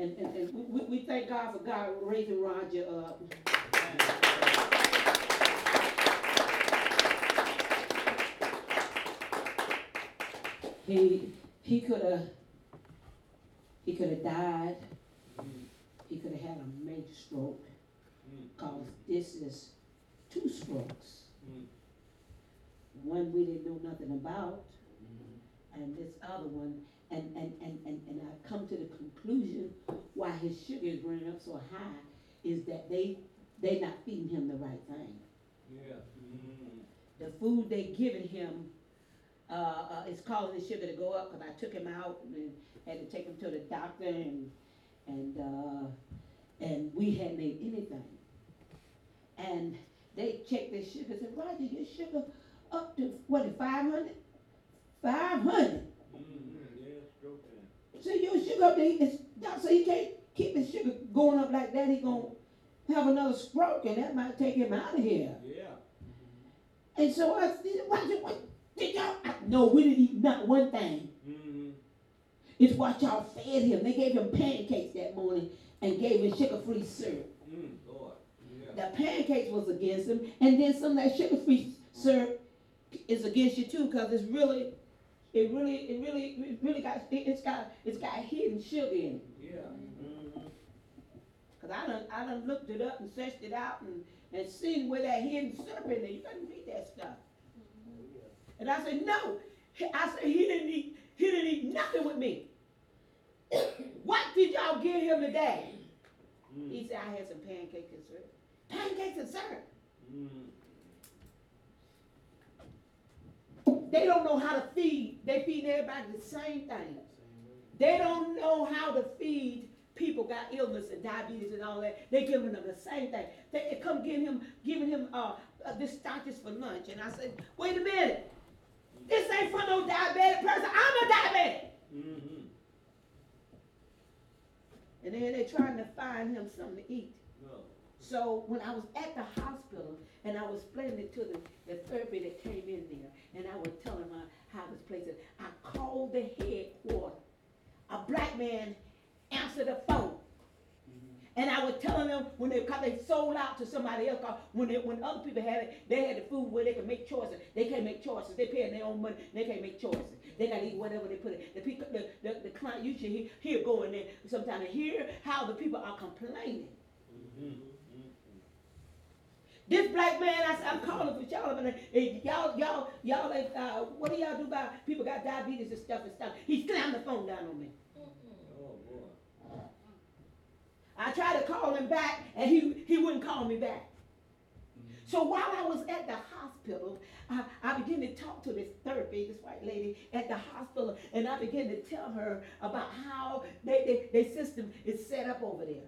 And, and, and we, we- thank God for God raising Roger up. He, he could have, he could have died. He could have had a major stroke. Cause this is two strokes. One we didn't know nothing about, and this other one, and, and, and, and, and I've come to the conclusion why his sugar is running up so high is that they they not feeding him the right thing. Yeah. Mm. The food they giving him uh, uh, is causing his sugar to go up because I took him out and had to take him to the doctor and and uh, and we hadn't ate anything. And they checked their sugar and said, Roger, your sugar up to what, 500? 500. So your sugar up there, it's, so he can't keep his sugar going up like that, he gonna have another stroke and that might take him out of here. Yeah. And so I said, what, what, did y'all, I, no, we didn't eat not one thing. Mm-hmm. It's what y'all fed him. They gave him pancakes that morning and gave him sugar-free syrup. Mm, Lord. Yeah. The pancakes was against him, and then some of that sugar-free syrup is against you too, cause it's really, it really, it really, it really got, it- it's got, it's got hidden sugar in it. Yeah. Mm-hmm. Cause I done, I done looked it up and searched it out and, and seen where that hidden syrup in there. You couldn't eat that stuff. And I said, no. I said, he didn't eat, he didn't eat nothing with me. what did y'all give him today? Mm. He said, I had some pancakes and syrup. Pancakes and syrup. Mm. They don't know how to feed. They feed everybody the same thing. They don't know how to feed people got illness and diabetes and all that. They giving them the same thing. They, they come giving him, giving him uh, uh, this starches for lunch, and I said, wait a minute, this ain't for no diabetic person. I'm a diabetic. Mm-hmm. And then they trying to find him something to eat. No. So when I was at the hospital and I was explaining it to the, the therapy that came in there, and I was telling her how this place is, I called the headquarters. A black man answered the phone. And I was telling them when they, cause they sold out to somebody else, 'cause when they, when other people had it, they had the food where they could make choices. They can't make choices. They paying their own money. They can't make choices. They gotta eat whatever they put it. The people, the, the, the client usually he, he'll go in there sometime and hear how the people are complaining. Mm-hmm. This black man, I said, I'm calling for y'all. Y'all, y'all, y'all, like, uh, what do y'all do about people got diabetes and stuff and stuff? He slammed the phone down on me. Oh, boy. I tried to call him back, and he, he wouldn't call me back. So while I was at the hospital, I, I began to talk to this therapy, this white lady at the hospital, and I began to tell her about how they, they, their system is set up over there.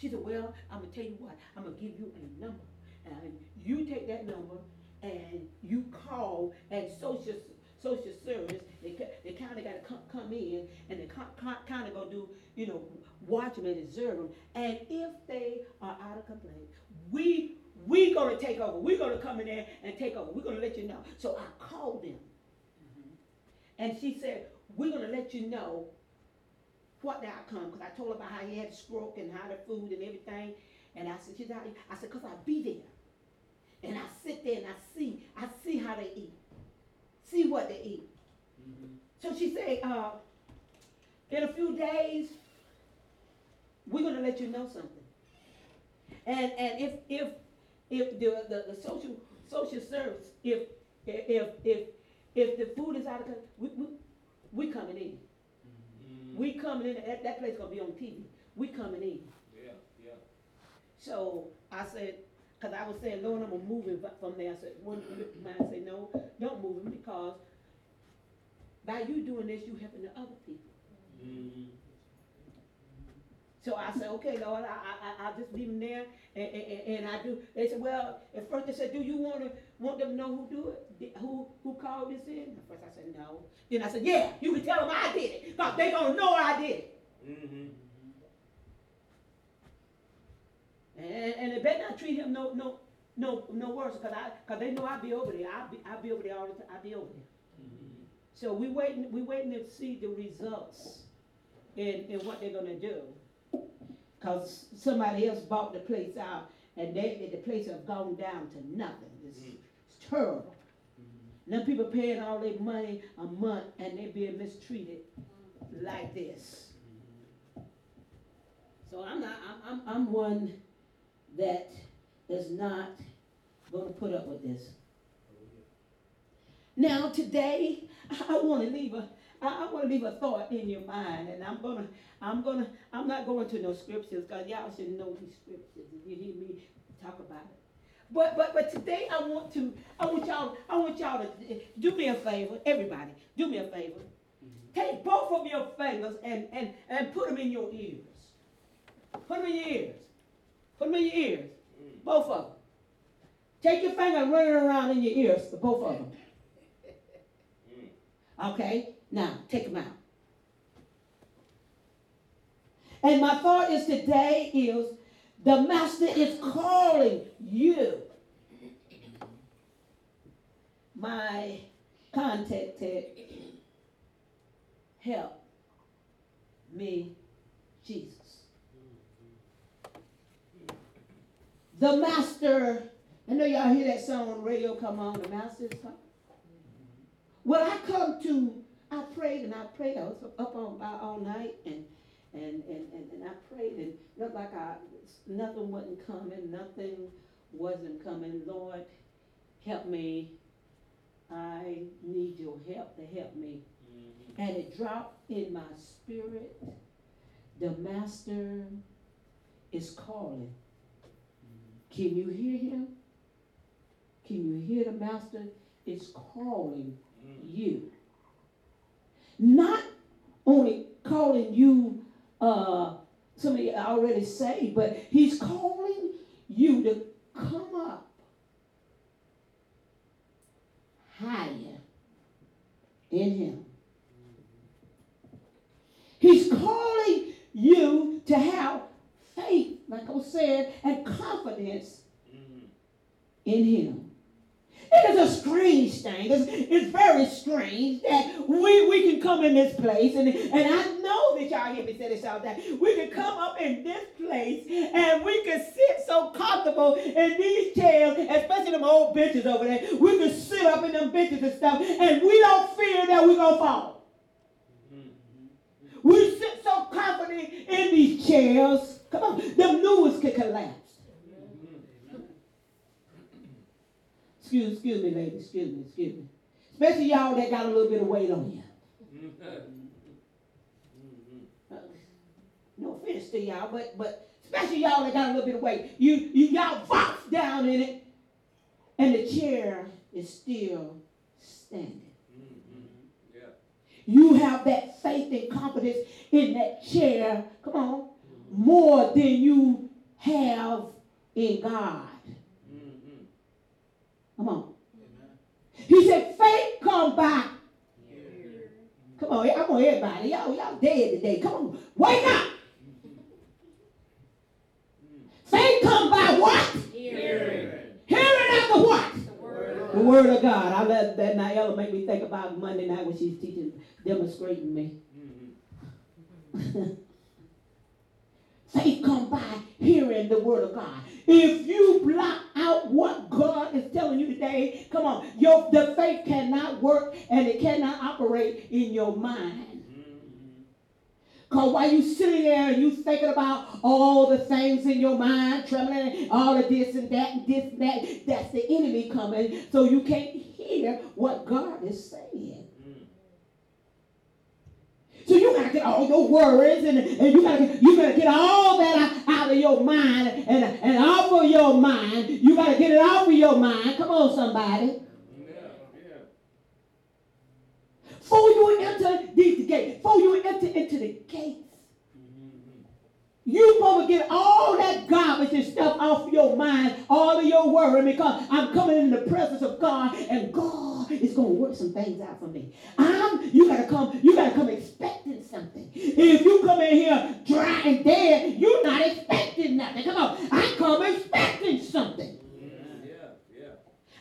She said, well, I'm gonna tell you what, I'm gonna give you a number, and you take that number, and you call, at social, social service, they, they kinda gotta come, come in, and they kinda gonna do, you know, watch them and observe them, and if they are out of complaint, we, we gonna take over, We're gonna come in there and take over, we're gonna let you know. So I called them, mm-hmm. and she said, we're gonna let you know what the outcome, cause I told her about how he had a stroke and how the food and everything, and I said, she's out, I said, cause I'll be there, and I sit there and I see, I see how they eat, see what they eat. So she said, uh, in a few days, we're gonna let you know something. And, and if, if, if the, the, the social, social service, if, if, if, if the food is out of, con- we, we, we coming in. Mm-hmm. We coming in, that, that place gonna be on TV. We coming in. Yeah, yeah. So I said, cause I was saying, Lord, I'm gonna move him from there. I said, one man said, no, don't move him because by you doing this, you helping the other people. Mm-hmm. So I said, okay, Lord, I, I, I, I'll just leave them there, and, and, and I do, they said, well, at first they said, do you wanna, want them to know who do it? Who, who called this in? At first I said, no. Then I said, yeah, you can tell them I did it, cause they gonna know I did it. Mm-hmm. And, and they better not treat him no, no, no, no worse, cause I, cause they know I'll be over there, I be, I be over there all the time, I'll be over there. Mm-hmm. So we waiting, we waiting to see the results in, in what they're gonna do. Cause somebody else bought the place out and they, the place have gone down to nothing. It's, Mm. it's terrible. Now people paying all their money a month and they being mistreated like this. So I'm not, I'm, I'm, I'm one that is not gonna put up with this. Now today, I wanna leave a, I, I wanna leave a thought in your mind and I'm gonna, I'm gonna, I'm not going to no scriptures, cause y'all should know these scriptures and you hear me talk about it. But, but, but today I want to, I want y'all, I want y'all to eh, do me a favor, everybody, do me a favor. Take both of your fingers and, and, and put them in your ears. Put them in your ears. Put them in your ears. Both of them. Take your finger and run it around in your ears, both of them. Okay? Now, take them out. And my thought is today is the master is calling you. My contacted help me, Jesus. The master, I know y'all hear that song on the radio come on, the master's come. Well, I come to, I prayed and I prayed, I was up on about all night and and, and, and, and I prayed and looked like I nothing wasn't coming, nothing wasn't coming. Lord, help me. I need your help to help me. Mm-hmm. And it dropped in my spirit. The master is calling. Can you hear him? Can you hear the master is calling you? Not only calling you, uh, somebody already say, but he's calling you to come up higher in him. He's calling you to have faith, like I said, and confidence mm. in him. It is a strange thing. It's, it's very strange that we, we can come in this place, and, and I know that y'all hear me say this all time. We can come up in this place and we can sit so comfortable in these chairs, especially them old benches over there. We can sit up in them benches and stuff, and we don't fear that we're going to fall. Mm-hmm. We sit so confident in these chairs. Come on, them new ones can collapse. Excuse, excuse me, ladies. Excuse me, excuse me. Especially y'all that got a little bit of weight on you. No offense to y'all, but but especially y'all that got a little bit of weight. You you got box down in it, and the chair is still standing. You have that faith and confidence in that chair. Come on, more than you have in God. Mm-hmm. Come on. He said, faith come by. Come on, I'm on everybody. Y'all, y'all dead today. Come on, wake up. Mm-hmm. Faith come by what? Hearing. Hearing after what? The word The word of God. I let that Niella make me think about Monday night when she's teaching, demonstrating me. Mm-hmm. Faith come by hearing the word of God. If you block out what God is telling you today, come on, your the faith cannot work and it cannot operate in your mind. Cause while you sitting there and you thinking about all the things in your mind, trembling, all of this and that and this and that, that's the enemy coming. So you can't hear what God is saying. So you gotta get all your worries and, and you gotta you gotta get all that out, of your mind and, and off of your mind. You gotta get it off of your mind. Come on, somebody. Before you enter these gates, before you enter into the gates, you to get all that garbage and stuff off your mind, all of your worry, because I'm coming in the presence of God, and God is gonna work some things out for me. I'm you gotta come, you gotta come expecting something. If you come in here dry and dead, you're not expecting nothing. Come on, I come expecting something.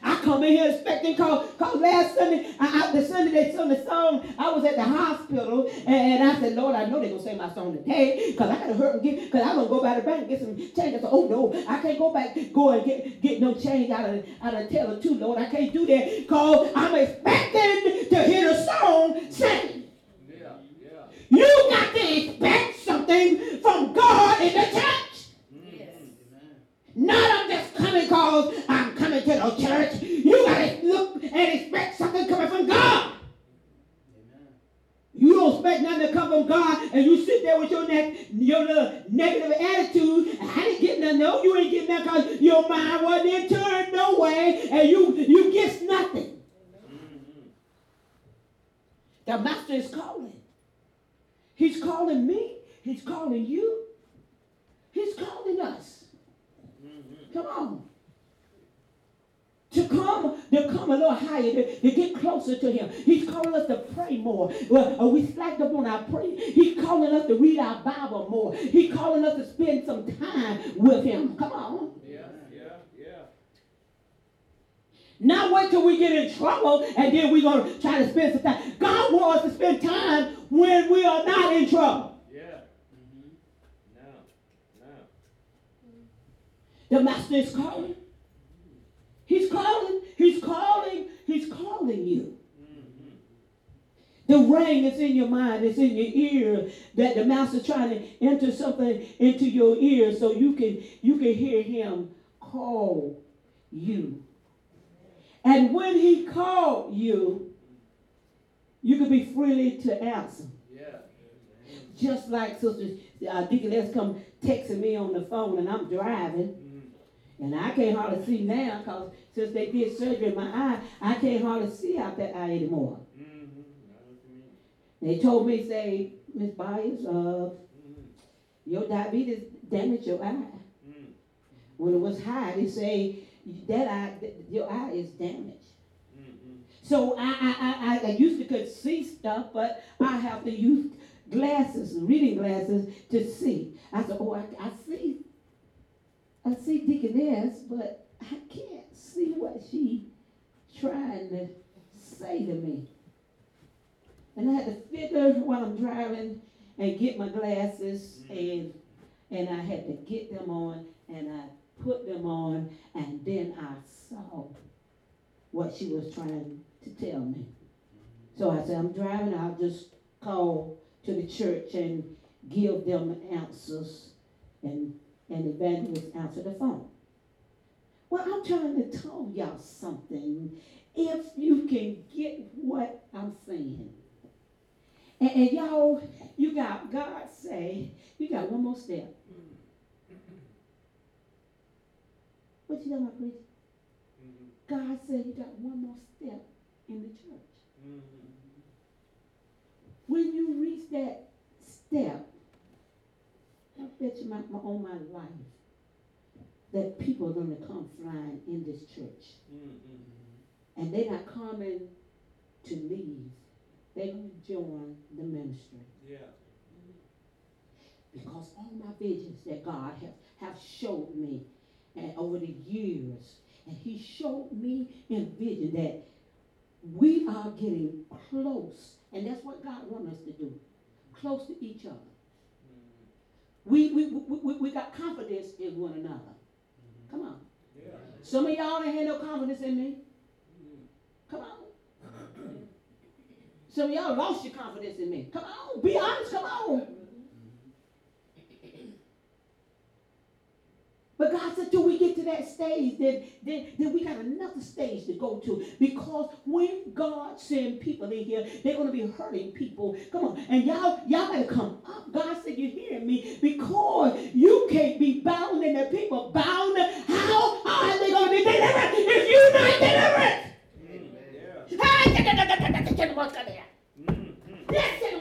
I come in here expecting cause, cause last Sunday, I, I, the Sunday Sunday they sung the song. I was at the hospital and I said, Lord, I know they're gonna sing my song today because I gotta hurt and get because I'm gonna go by the bank and get some change. I said, Oh no, I can't go back, go and get, get no change out of out of Taylor too, Lord. I can't do that because I'm expecting to hear the song sing. Yeah, yeah. You got to expect something from God in the church. Mm. Yes. Not I'm just coming because I'm to the church. You gotta look and expect something coming from God. You don't expect nothing to come from God, and you sit there with your ne- your little negative attitude. I didn't get nothing. No, you ain't getting nothing because your mind wasn't into it no way, and you you get nothing. Mm-hmm. The master is calling. He's calling me. He's calling you. He's calling us. Mm-hmm. Come on. To come, to come a little higher, to, to get closer to him. He's calling us to pray more. Well, uh, we slacked up on our prayer. He's calling us to read our Bible more. He's calling us to spend some time with him. Come on. Yeah, yeah, yeah. Not wait till we get in trouble and then we're going to try to spend some time. God wants us to spend time when we are not in trouble. Yeah. Mm-hmm. Now, now. The master is calling. He's calling. He's calling. He's calling you. The ring is in your mind, it's in your ear that the master trying to enter something into your ear so you can you can hear him call you. And when he called you, you can be freely to answer. Yeah. Just like Sister uh, Deaconess come texting me on the phone and I'm driving. And I can't hardly see now because since they did surgery in my eye, I can't hardly see out that eye anymore. Mm-hmm. I know what you mean. They told me, say, Miss Byers, uh, Mm-hmm. your diabetes damaged your eye. Mm-hmm. When it was high, they say that eye, your eye is damaged. Mm-hmm. So I, I, I, I- I used to could see stuff, but I have to use glasses, reading glasses, to see. I said, oh, I, I see, I see Deaconess, but I can't see what she trying to say to me. And I had to figure while I'm driving and get my glasses and and I had to get them on and I put them on and then I saw what she was trying to tell me. So I said, I'm driving, I'll just call to the church and give them answers and and evangelist answer the phone. Well, I'm trying to tell y'all something. If you can get what I'm saying. And, and y'all, you got God say, you got one more step. What you talking about, preacher? Mm-hmm. God said you got one more step in the church. Mm-hmm. When you reach that step, I bet you my, my, on my life that people are going to come flying in this church. Mm-hmm. And they're not coming to leave. They're going to join the ministry. Yeah. Because all my visions that God have, have showed me and over the years, and He showed me in vision that we are getting close. And that's what God wants us to do. Close to each other. Mm-hmm. We, we, we, we, got confidence in one another. Come on. Yeah. Some of y'all ain't had no confidence in me. Mm-hmm. Come on. Some of y'all lost your confidence in me. Come on. Be honest. Come on. But God said, till we get to that stage, then, then, then we got another stage to go to. Because when God send people in here, they're going to be hurting people. Come on. And y'all, y'all better come up. God said, you're hearing me. Because you can't be bound and the people bound. How are they going to be delivered if you're not delivered? Mm-hmm. Yeah. Mm-hmm.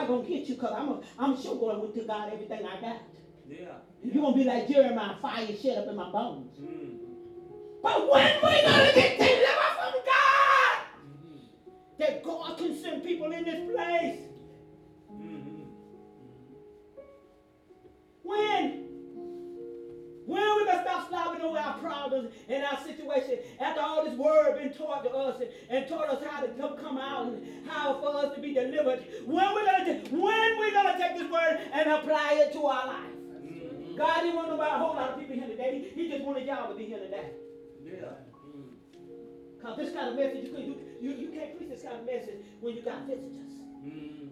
God gonna get you because I'm, a, I'm sure going with to God everything I got. Yeah. You're gonna be like Jeremiah, fire shut up in my bones. Mm. But when we gonna get delivered from God, Mhm. that God can send people in this place. Mhm. When? When are we gonna stop slobbing over our problems and our situation after all this word been taught to us and, and taught us how to come, come out and how for us to be delivered? When we gonna when we gonna take this word and apply it to our life? God didn't want nobody, a whole lot of people here today. He just wanted y'all to be here today. Yeah. Cause this kind of message, you, you, you, you can't preach this kind of message when you got visitors. Mm.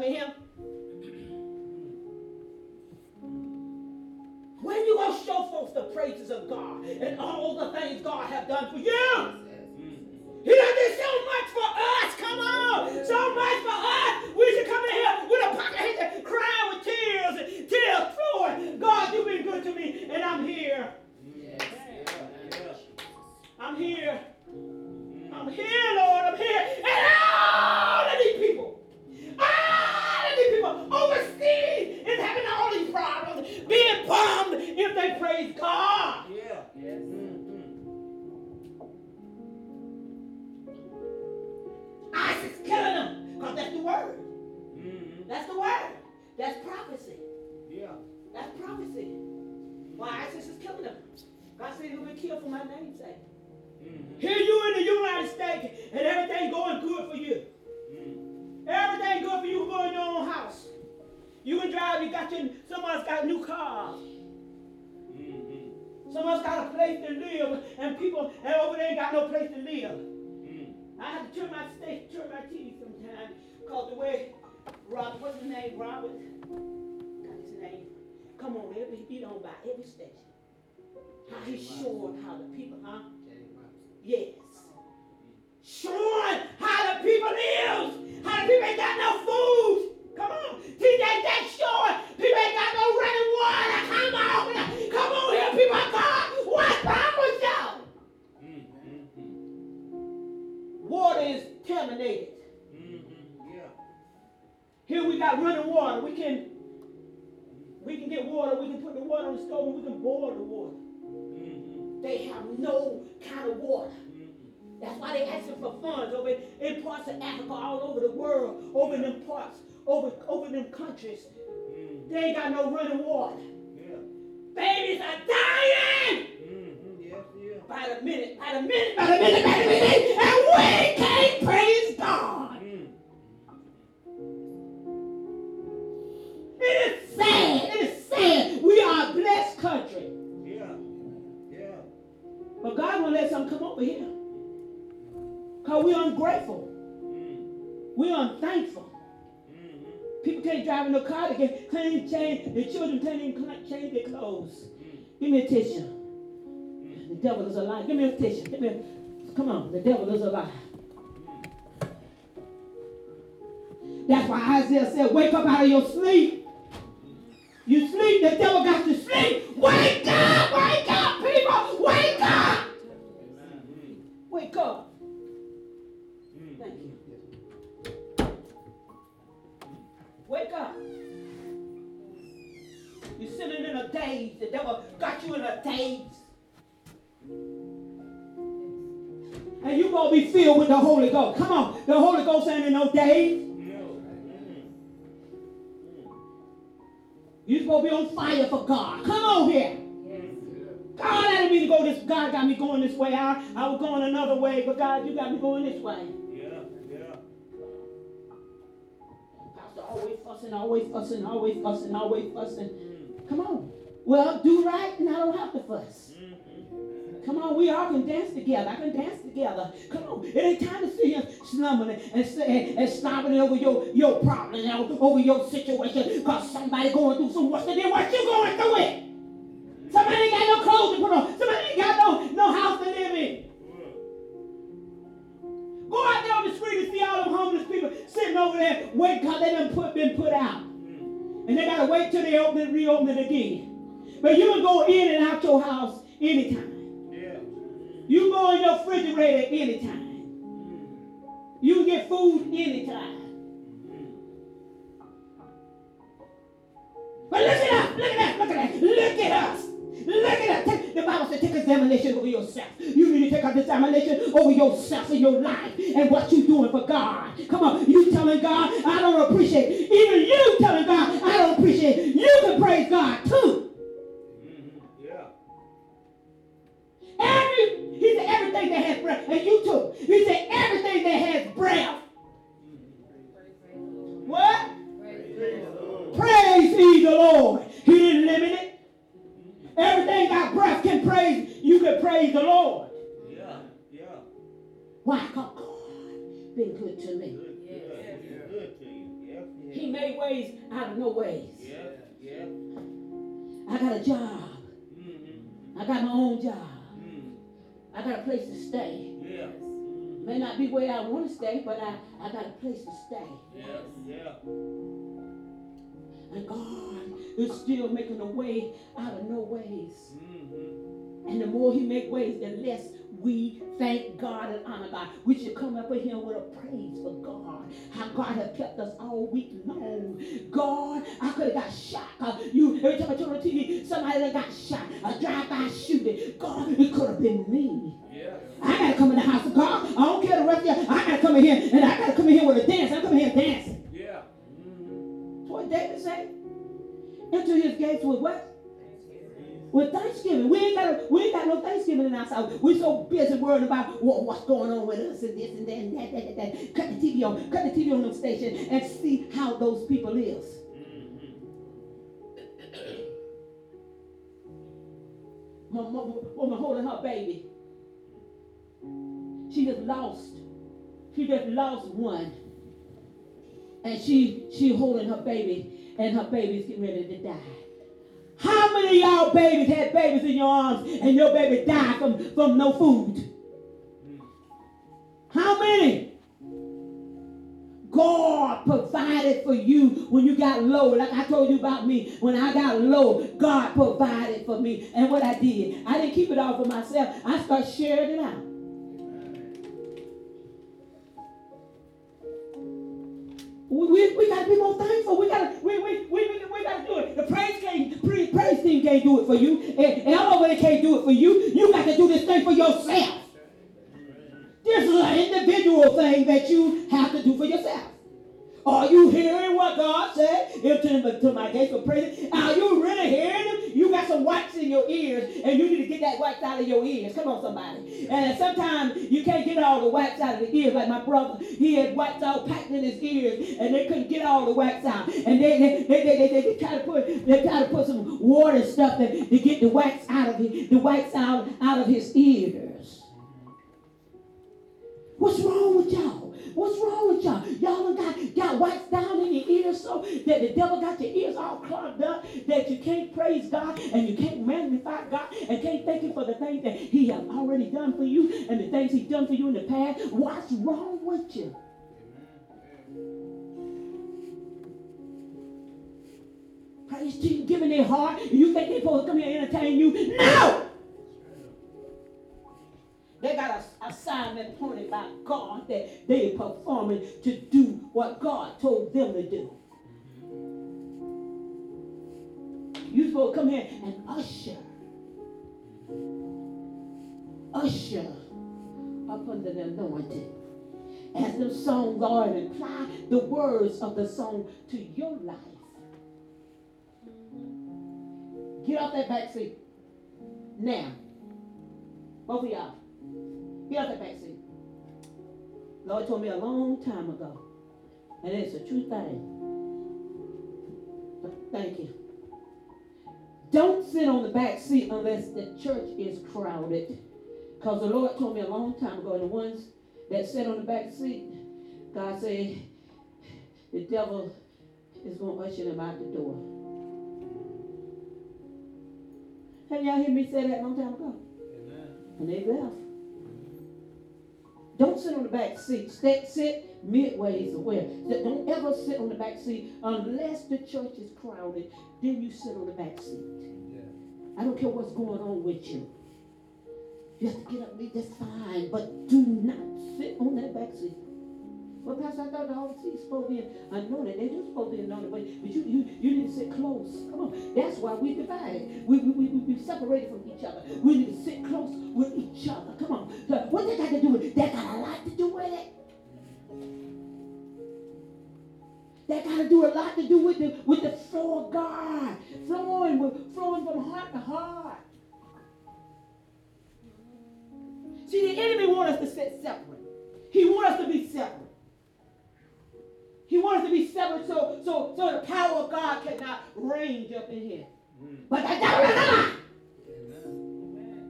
Come in here. When you gonna show folks the praises of God and all the things God have done for you? He done did so much for us. Come on, so much for God said he'll be killed for my name's sake. Mhm. Here you in the United States, and everything going good for you. Mm. Everything good for you go in your own house. You can drive, you got your, someone's got a new cars. Mhm. Someone's got a place to live, and people and over there ain't got no place to live. Mm. I have to turn my station, turn my TV sometimes, cause the way Robert, what's his name, Robert? Got his name. Come on, every he don't buy every station. He's showing how the people, huh? Yes. Showing how the people live. How the people ain't got no food. Come on. TJ, that's showing people ain't got no running water. Come on. Come on here, people of God. What's wrong with y'all? Water is terminated. Yeah. Here we got running water. We can we can get water. We can put the water on the stove we can boil the water. They have no kind of water. That's why they asking for funds over in parts of Africa, all over the world, over in them parts, over over them countries. Mm. They ain't got no running water. Yeah. Babies are dying Mhm. Yes. Yeah. by the minute, by the minute, by the minute, by the minute, and we can't praise Because we're ungrateful. Mm. We're unthankful. Mhm. People can't drive in no car. They can't clean, change. The children can't even clean- change their clothes. Mm. Give me a tissue. Mm. The devil is a lie. Give me a tissue. Give me a, come on. The devil is a lie. That's why Isaiah said, wake up out of your sleep. You sleep, the devil got you sleep. Wake up, wake up, people, wake up. Wake up. Wake up. You're sitting in a daze. The devil got you in a daze. And you're gonna be filled with the Holy Ghost. Come on. The Holy Ghost ain't in no daze. No. Mm. You supposed to be on fire for God. Come on here. God, I didn't mean to go this. God got me going this way. I, I was going another way, but God, you got me going this way. Always fussing, always fussing, always fussing, always fussing. Mm, Come on. Well, do right, and I don't have to fuss. mm, mm. Come on, we all can dance together. I can dance together. Come on, it ain't time to see him slumbering and and, and slobbering over your your problem and over your situation because somebody going through some worse than what you going through it. Somebody ain't got no clothes to put on. Somebody ain't got no no waiting because they done put been put out. And they gotta wait till they open it, reopen it again. But you can go in and out your house anytime. yeah. You go in your refrigerator anytime. You can get food anytime. But look at us, look at us, look at us, look at us. Look at us. The Bible says take examination over yourself. You need to take an examination over yourself and your life and what you're doing for God. Come on, you telling God, I don't appreciate. Even you telling God, I don't appreciate. You can praise God too. Mhm. Yeah. Every, he said everything that has breath, and you too. He said everything that has breath. Why? Because God been good to me. Good, good. He's good to you. Yeah, yeah. He made ways out of no ways. Yeah, yeah. I got a job. Mm-hmm. I got my own job. Mm. I got a place to stay. Yeah. Mm. May not be where I want to stay, but I, I got a place to stay. Yeah, yeah. And God is still making a way out of no ways. Mm-hmm. And the more he make ways, the less we thank God and honor God. We should come up with him with a praise for God. How God has kept us all week long. God, I could have got shot. Uh, you every time I turn on TV, somebody that got shot. A drive-by shooting. God, it could have been me. Yeah. I gotta come in the house of God. I don't care the rest of you. I gotta come in here and I gotta come in here with a dance. I'm coming here dancing. Yeah. Mm-hmm. That's what David said. Enter his gates with what? With Thanksgiving. We ain't got we ain't got no Thanksgiving in our house. We're so busy worrying about what, what's going on with us and this and that and that, that, that, that. Cut the TV on, cut the TV on the station and see how those people live. Mm-hmm. My mother, woman holding her baby. She just lost. She just lost one. And she she holding her baby, and her baby's getting ready to die. How many y'all babies had babies in your arms and your baby died from, from no food? How many? God provided for you when you got low. Like I told you about me. When I got low, God provided for me. And what I did, I didn't keep it all for myself. I started sharing it out. We, we, we gotta be more thankful. We gotta we, we, we, we, we gotta do it. The praise can't praise, praise team can't do it for you. And, they can't do it for you. You got to do this thing for yourself. This is an individual thing that you have to do for yourself. Are you hearing what God said? Enter to my gates for praise. Are you really hearing him? You got some wax in your ears, and you need to get that wax out of your ears. Come on, somebody. And sometimes you can't get all the wax out of the ears. Like my brother, he had wax all packed in his ears, and they couldn't get all the wax out. And they they, they, they, they, they, try to put they try to put some water stuff to, to get the wax out of the, the wax out, out of his ears. What's wrong with y'all? What's wrong with y'all? Y'all got, got wax down in your ears so that the devil got your ears all clogged up that you can't praise God and you can't magnify God and can't thank Him for the things that He has already done for you and the things He's done for you in the past. What's wrong with you? Praise team giving their heart. and You think they're supposed to come here and entertain you? No! They got a assignment pointed by God that they are performing to do what God told them to do. You supposed to come here and usher, usher up under the anointing. As the song, and apply the words of the song to your life. Get off that back seat. Now, both of y'all, get off that back seat. Lord told me a long time ago, and it's a true thing. Thank you. Don't sit on the back seat unless the church is crowded. Because the Lord told me a long time ago, and the ones that sit on the back seat, God said, the devil is going to usher them out the door. Have y'all heard me say that a long time ago? Amen. And they left. Don't sit on the back seat. Sit, sit midways away. Don't ever sit on the back seat unless the church is crowded. Then you sit on the back seat. Yeah. I don't care what's going on with you. You have to get up and that's fine. But do not sit on that back seat. Well, Pastor, I thought the Holy Seat's supposed to be anointed. They do supposed to be anointed, but, you, you, you need to sit close. Come on. That's why we divided. We, we, we, we separated from each other. We need to sit close with each other. Come on. What that got to do with it? That got a lot to do with it. That got to do a lot to do with the with the flow of God, flowing with, flowing from heart to heart. See, the enemy wants us to sit separate. He wants us to be separate. He wants us to be separate so so so the power of God cannot range up in here. Mm. But that devil is a lie. Amen.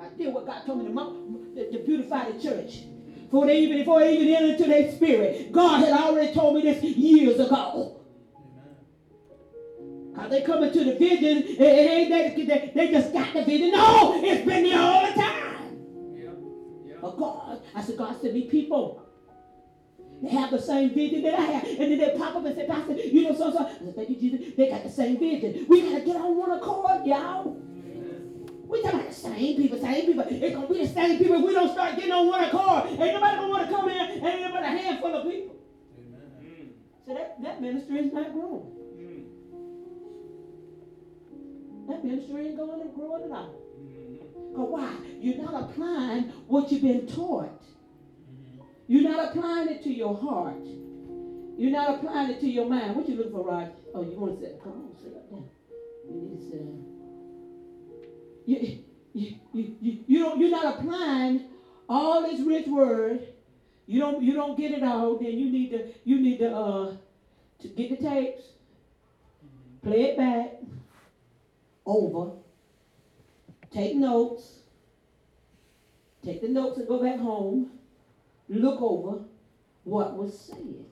I did what God told me to, to, beautify the church. Before they even before they even entered into their spirit, God had already told me this years ago. Cause they come into the vision, and they, they, they, they just got the vision. No, it's been there all the time. Yeah. Yeah. But God, I said, God sent me people. They have the same vision that I have. And then they pop up and say, Pastor, you know so so. I said, Thank you, Jesus. They got the same vision. We gotta get on one accord, y'all. We talking about the same people, same people. It's gonna be the same people if we don't start getting on one accord. Ain't nobody gonna want to come in and ain't but a handful of people. Mm. So that, that ministry is not growing. Mm. That ministry ain't going and growing at all. Mm. Because why? You're not applying what you've been taught. You're not applying it to your heart. You're not applying it to your mind. What you looking for, Rod? Oh, you want to sit? Come on, sit up there. You need to sit. You, you, you, you, you don't, you're not applying all this rich word. You don't, you don't get it all. Then you need to, you need to, uh, to get the tapes, play it back, over, take notes, take the notes and go back home, look over what was said.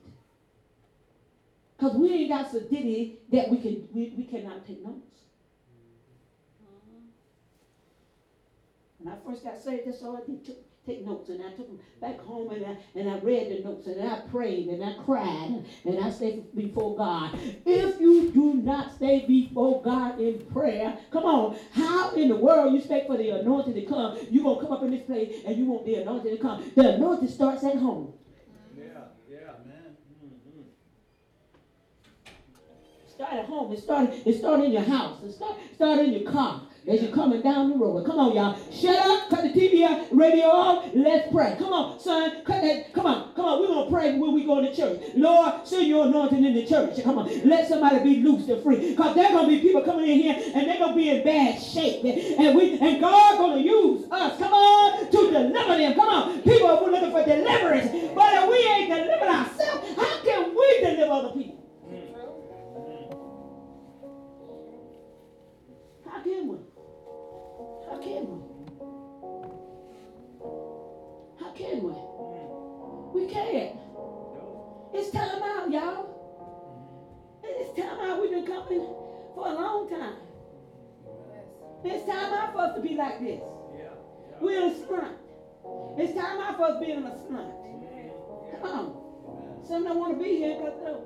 Because we ain't got so ditty that we can we, we cannot take notes. Mm-hmm. When I first got saved, that's all I did, took, take notes. And I took them back home and I, and I read the notes and I prayed and I cried and I stayed before God. If you do not stay before God in prayer, come on, how in the world you expect for the anointing to come? you going to come up in this place and you want the anointing to come. The anointing starts at home. Yeah. Yeah. Mm-hmm. Start at home. It started, it started in your house. It start, start in your car as you're coming down the road. Come on, y'all. Shut up. Cut the TV radio off. Let's pray. Come on, son. Cut that. Come on. Come on. We're going to pray when we go to church. Lord, send your anointing in the church. Come on. Let somebody be loose and free. Because there going to be people coming in here and they're going to be in bad shape. And we and God going to use us. Come on. To deliver them. Come on. People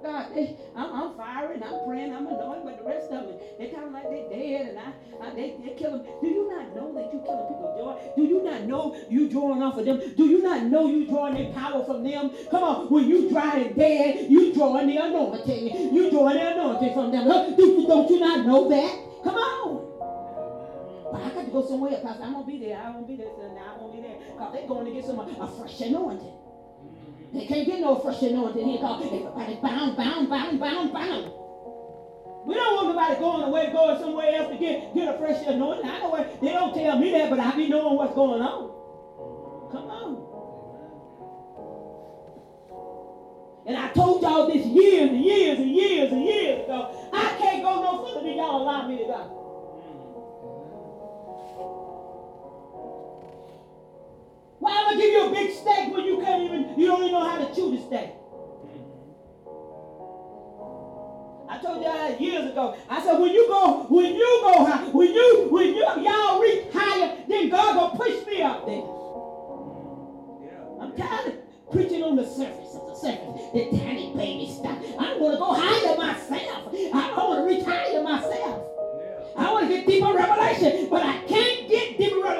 God, they, I'm, I'm firing, I'm praying, I'm anointed, but the rest of them, they kind of like they dead and I, I they, they kill them. Do you not know that you killing people joy? Do you not know you drawing off of them? Do you not know you drawing their power from them? Come on, when you drying dead, you drawing the anointing. You drawing the anointing from them. Huh? Do, don't you not know that? Come on. But I got to go somewhere. I'm gonna be there. I won't be there. I won't be there. Cause they're going to get some a fresh anointing. They can't get no fresh anointing here. Cause everybody bound, bound, bound, bound, bound. We don't want nobody going away, going somewhere else to get, get a fresh anointing. I know where they don't tell me that, but I be knowing what's going on. Come on. And I told y'all this years and years and years and years ago. I can't go no further than y'all allow me to go. Why am I give you a big steak when you can't even, you don't even know how to chew the steak? I told y'all years ago. I said when you go, when you go high, when you, when you, y'all reach higher, then God gonna push me up there. I'm tired of preaching on the surface of the surface, the tiny baby stuff. I want to go higher myself. I want to reach higher myself. I want to get deeper revelation, but I can't get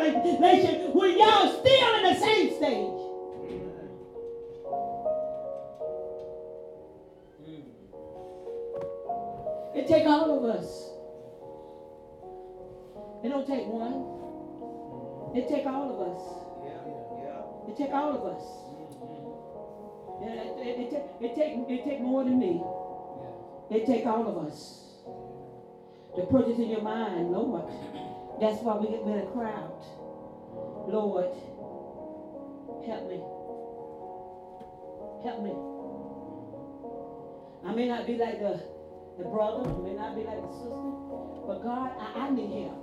revelation when y'all still in the same stage. Hmm. It take all of us. It don't take one. It take all of us. It take all of us. It, it, it, take, it take it take more than me. It take all of us. The purchase in your mind, Lord. That's why we get a crowd. Lord, help me. Help me. I may not be like the, the brother, I may not be like the sister, but God, I, I need help.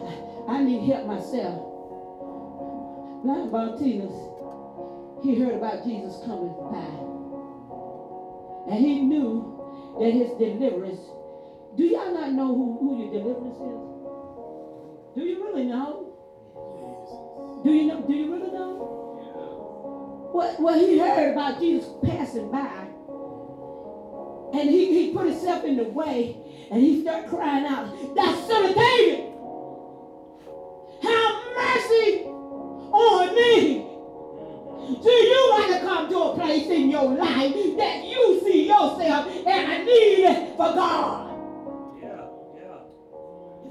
I, I need help myself. Blind Bartimaeus, he heard about Jesus coming by. And he knew that his deliverance. Do y'all not know who, who your deliverance is? Do you really know? Do you know? Do you really know? What well, he heard about Jesus passing by. And he, he put himself in the way and he started crying out, That son of David, have mercy on me. Do you want to come to a place in your life that you see yourself and a need for God?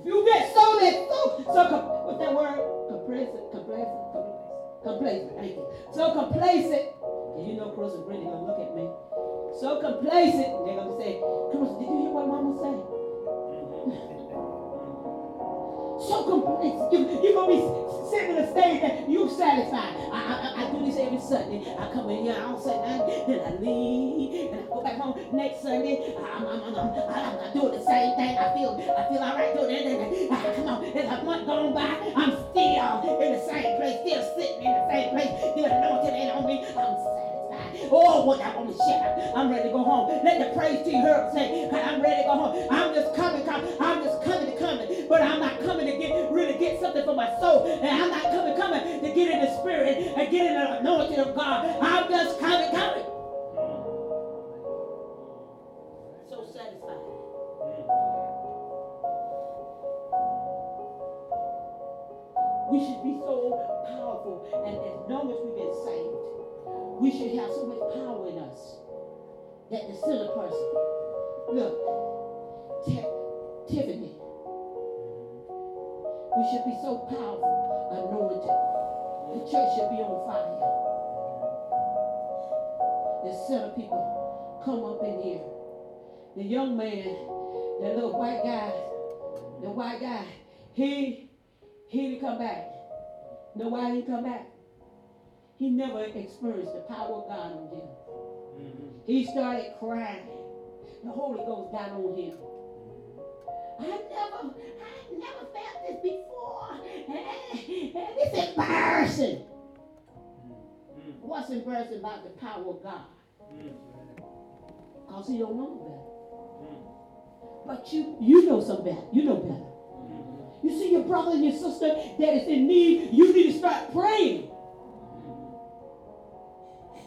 You get so that so, so what's that word? Complacent, complacent, complacent, complacent. Thank you. So complacent. And you know, Chris is really gonna look at me. So complacent. They're gonna say, Chris, did you hear what Mama said? so complacent. You, you're going to be sitting in a stage that you're satisfied. I, I, I do this every Sunday. I come in here, I don't say nothing, then I leave, and I go back home next Sunday. I'm, I'm, I'm, I'm, I'm, doing the same thing. I feel I feel all right doing it. Uh, come on, there's a month gone by. I'm still in the same place, still sitting in the same place. The anointing ain't on me. I'm satisfied. Oh, what I want to up. I'm ready to go home. Let the praise team hear say, I'm ready to go home. My soul. And I'm not coming, coming to get in the spirit and get in the anointing of God. I'm just coming, coming. So satisfied. We should be so powerful. And as long as we've been saved, we should have so much power in us that the sinner person, look, Ti- Tiffany, we should be so powerful, anointed. The church should be on fire. The sinner people come up in here. The young man, that little white guy, the white guy, he he didn't come back. Know why he didn't come back? He never experienced the power of God on him. Mm-hmm. He started crying. The Holy Ghost got on him. I never, I never felt this before. Eh, eh, it's embarrassing. Mm-hmm. What's embarrassing about the power of God? Mm-hmm. Because he don't know better. Mm-hmm. But you, you know some better. You know better. You see your brother and your sister that is in need, you need to start praying.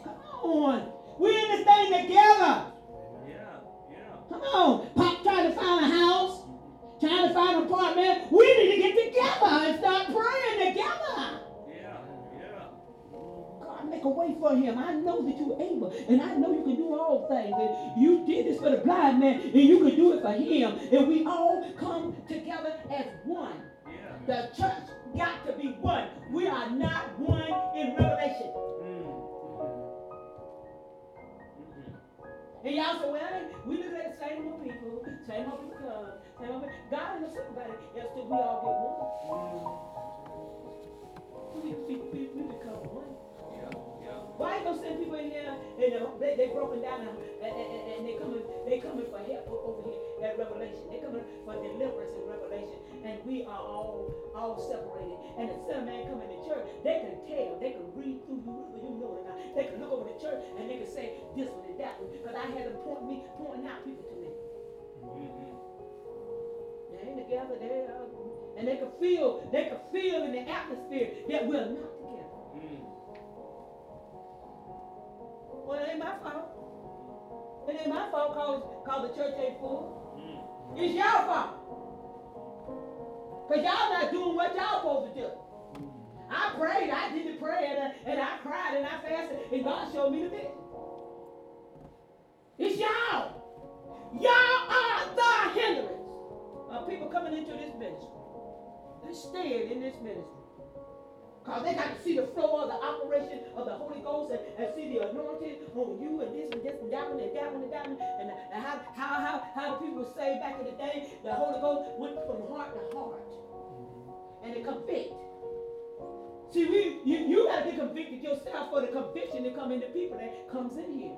Come on. We're in this thing together. Yeah, yeah. Come on. Pop trying to find a house, trying to find an apartment. We need to get together and start praying together. Yeah, yeah. God, make a way for him. I know that you're able, and I know you can do all things. And you did this for the blind man, and you can do it for him. And we all come together as one. Yeah. The church got to be one. We are not one in Revelation. And y'all say, well, we look at the same old people. Same old people come. Same old people. God the somebody else till we all get one. We, we, we, we become one. Yeah, yeah. Why you gonna send people in here and uh, they, they broken down and, and, and, and they coming they coming for help over here at Revelation. They coming for deliverance and Revelation. And we are all all separated. And the son of man coming to church, they can tell, they can read through you whether you know it or not. They can look over the church and they can say this one and that one. Because I had them point me pointing out people to me. Mm-hmm. They ain't together, they are and they can feel, they can feel in the atmosphere that we're not together. Mm. Well, it ain't my fault. It ain't my fault cause, cause the church ain't full. Mm. It's y'all fault. Cause y'all not doing what y'all supposed to do. I prayed, I did the prayer, and I, and I cried and I fasted, and God showed me the vision. It's y'all. Y'all are the hindrance of people coming into this ministry. They're staying in this ministry. Because they got to see the flow of the operation of the Holy Ghost and, and see the anointing on you and this and this and that one and that one and that one. And, and how, how, how, how people say back in the day, the Holy Ghost went from heart to heart. Mm-hmm. And it convict. See, we you, you got to be convicted yourself for the conviction to come into people that comes in here.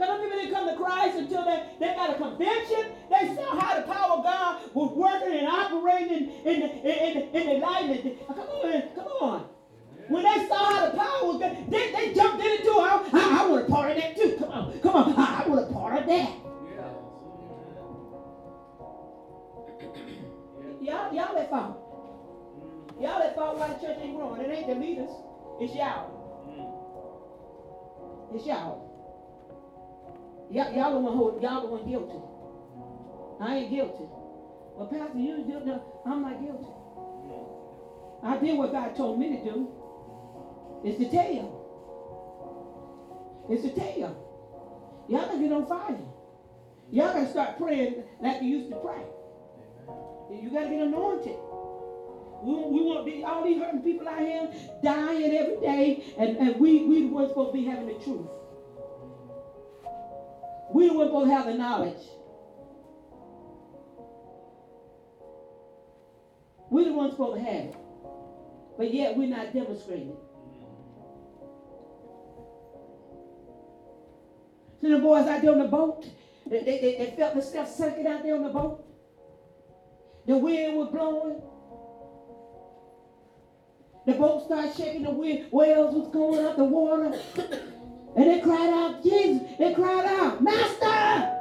Because some people didn't come to Christ until they, they got a conviction. They saw how the power of God was working and operating in the, in, in, in the life. Come on, come on. When they saw how the power was, they, they, they jumped in it too. I, I, I want a part of that too. Come on, come on. I, I want a part of that. Yeah. Y'all, y'all that fault. Y'all that fault why the church ain't growing. It ain't the leaders. It's y'all. Mm. It's y'all. Y'all, y'all the one hold, y'all the one guilty. I ain't guilty. Well, Pastor, you no, I'm not guilty. I did what God told me to do. It's to tell you. It's to tell you. Y'all gotta get on fire. Y'all gotta start praying like you used to pray. You gotta get anointed. We, we want these, all these hurting people out here dying every day, and, and we we the ones supposed to be having the truth. We supposed to have the knowledge. We're the ones supposed to have it. But yet we're not demonstrating. See the boys out there on the boat? They, they, they, they felt the stuff sucking out there on the boat. The wind was blowing. The boat started shaking, the wind, whales was going up the water. And they cried out, Jesus, they cried out, Master,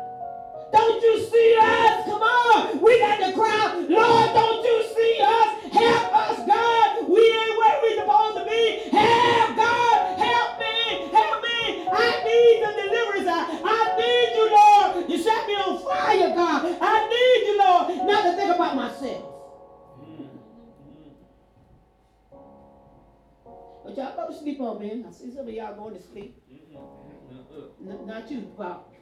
don't you see us? Come on. We got the crowd. Lord, don't you see us? Help us, God. We ain't where we supposed to be. Help, God. Help me. Help me. I need the deliverance. I, I need you, Lord. You set me on fire, God. I need you, Lord. Not to think about myself. But y'all go to sleep on me. I see some of y'all going to sleep. N- not you, Pop.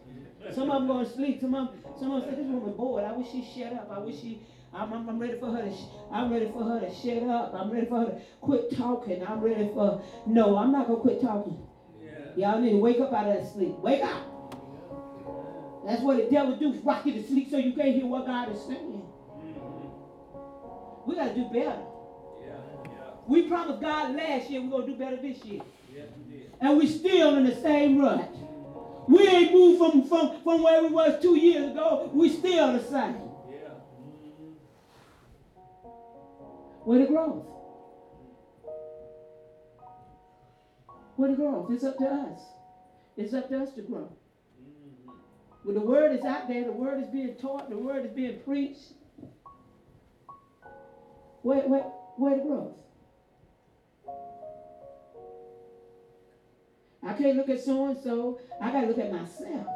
Some of them going to sleep. Some of them, some of them say, this woman bored. I wish she shut up. I wish she, I'm, I'm, I'm ready for her to, sh- I'm ready for her to shut up. I'm ready for her to quit talking. I'm ready for, no, I'm not going to quit talking. Yeah. Y'all need to wake up out of that sleep. Wake up. That's what the devil do, rock you to sleep so you can't hear what God is saying. Mm-hmm. We got to do better. We promised God last year we're going to do better this year. You did. And we still in the same rut. We ain't moved from, from, from where we was two years ago. We still the same. Yeah. Where the growth? Where the growth? It's up to us. It's up to us to grow. Mm-hmm. When the word is out there, the word is being taught, the word is being preached. Where, where, where the growth? I can't look at so and so. I got to look at myself.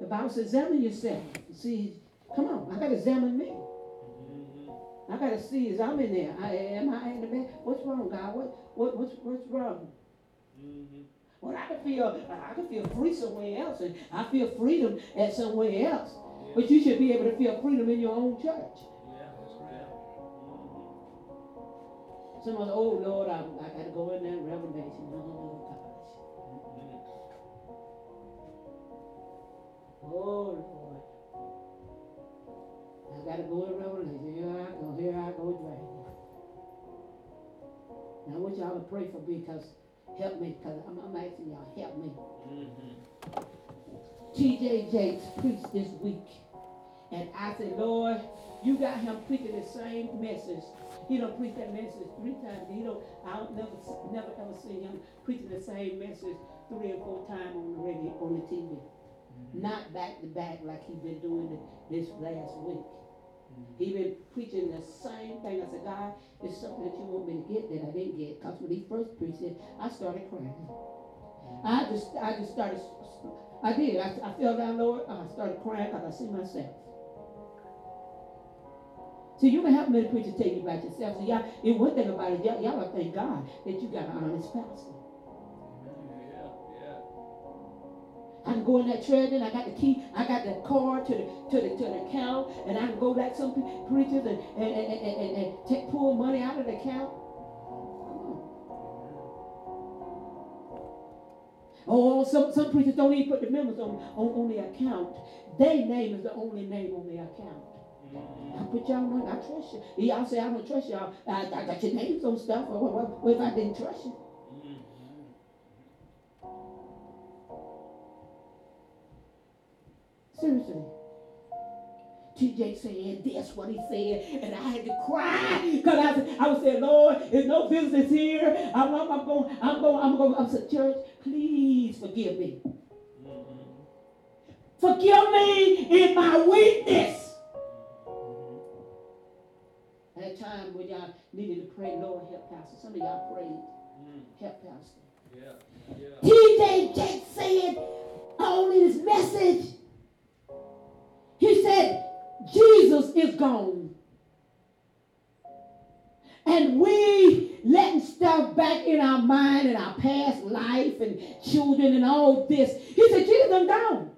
The Bible says, examine yourself. See, come on, I got to examine me. I got to see is I'm in there. I, am I in the man? What's wrong, God? What, what, what's, what's wrong? Mm-hmm. Well, I can feel, I can feel free somewhere else, and I feel freedom at somewhere else. But you should be able to feel freedom in your own church. Yeah. That's right. Someone, oh Lord, I, I got to go in there, revelation. Oh gosh. Oh Lord. I gotta go to Revelation. Here I go, here I go dragging. Now I want y'all to pray for me because help me, because I'm, I'm, asking y'all, help me. Mm-hmm. TD Jakes preached this week. And I said, Lord, you got him preaching the same message. He don't preach that message three times. He don't. I'll never, never ever see him preaching the same message three or four times on the radio, on the TV. Not back to back like he been doing this last week. He mm-hmm. been preaching the same thing. I said, God, it's something that you want me to get that I didn't get. Cause when he first preached it, I started crying. Mm-hmm. I just, I just started, I did. I, I fell down lower. I started crying because I see myself. See, you can help me to preach and tell you about yourself. So y'all, and one thing about it, y'all, y'all thank God that you got an honest pastor. Can go in that treasure and I got the key, I got the card to the to the to the account, and I can go like some preachers and and, and, and, and, and take pull money out of the account. Oh, some, some preachers don't even put the members on, on, on the account. Their name is the only name on the account. I put y'all on, I trust you. Y'all say I don't trust y'all. I, I got your names on stuff. What, what, what if I didn't trust you? Seriously. TD said this, what he said, and I had to cry because I, I was saying, Lord, there's no visitors here. I'm, I'm, I'm going, I'm going, I'm going. I said, church, please forgive me. Forgive me in my weakness. At a time when y'all needed to pray, Lord, help Pastor. Some of y'all prayed, Mhm. help Pastor. Yeah, yeah. TD Jakes said on his message, said, Jesus is gone. And we letting stuff back in our mind and our past life and children and all this. He said, Jesus is gone.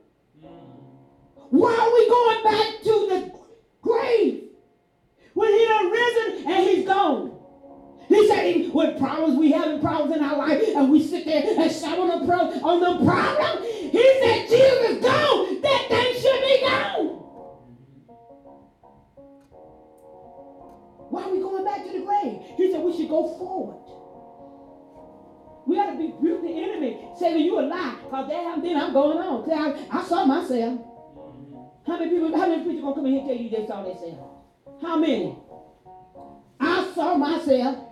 Why are we going back to the grave when he done risen and he's gone? He said, when problems we having problems in our life and we sit there and shout on the pro on the problem, he said, Jesus is gone. That are we going back to the grave? He said we should go forward. We got to rebuke the enemy. Say that you a lie. Because damn, then I'm going on. I, I saw myself. How many people, how many preachers gonna come in here and tell you they saw themselves? How many? I saw myself.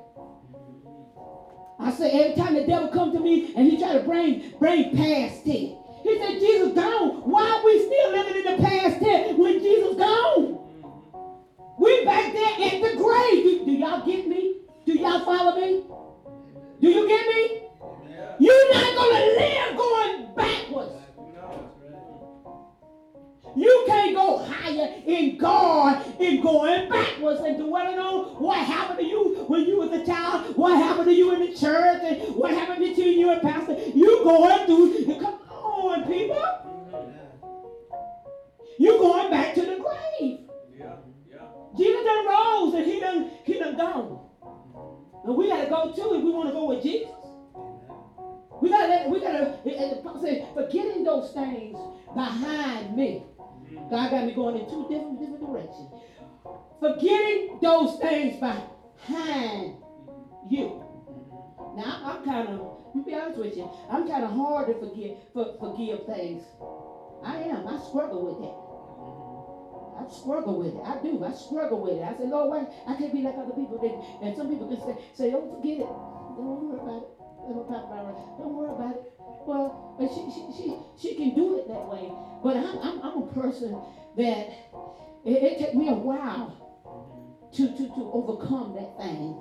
I said every time the devil come to me and he try to bring bring past tense. He said Jesus gone. Why are we still living in the past tense when Jesus gone? We back there at the grave. Do, do y'all get me? Do y'all follow me? Do you get me? Yeah. You're not gonna live going backwards. You can't go higher in God in going backwards and dwelling on what happened to you when you was a child, what happened to you in the church, and what happened to you and pastor. You going through, Forgetting those things behind you. Now I'm kind of, I'm be honest with you, I'm kind of hard to forget for, forgive things. I am. I struggle with that. I struggle with it. I do. I struggle with it. I say, Lord, why I can't be like other people. That, and some people can say, say, don't forget it. Don't worry about it. Don't worry about it. Don't worry about it. Well, but she, she, she, she can do it that way. But I'm, I'm, I'm a person that it, it took me a while to, to, to overcome that thing.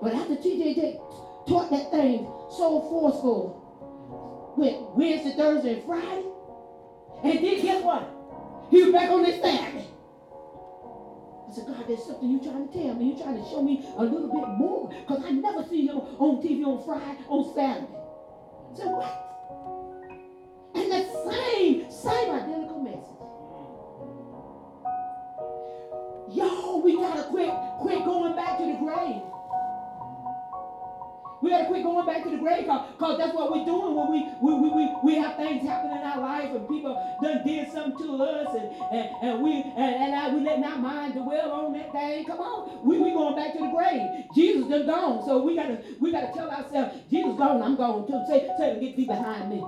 But after TD taught that thing so forceful with Wednesday, Thursday, and Friday, and then guess what? He was back on this Saturday. I said, God, there's something you're trying to tell me. You're trying to show me a little bit more. Because I never see him on TV on Friday, on Saturday. I said, what? And the same, same identical Yo, we gotta quit, quit going back to the grave. We gotta quit going back to the grave because that's what we're doing when we, we, we, we, we have things happen in our life and people done did something to us and, and, and we and, and I, we letting our mind dwell on that thing. Come on. We, we going back to the grave. Jesus done gone. So we gotta we gotta tell ourselves, Jesus gone, I'm gone too. Say, say get thee behind me.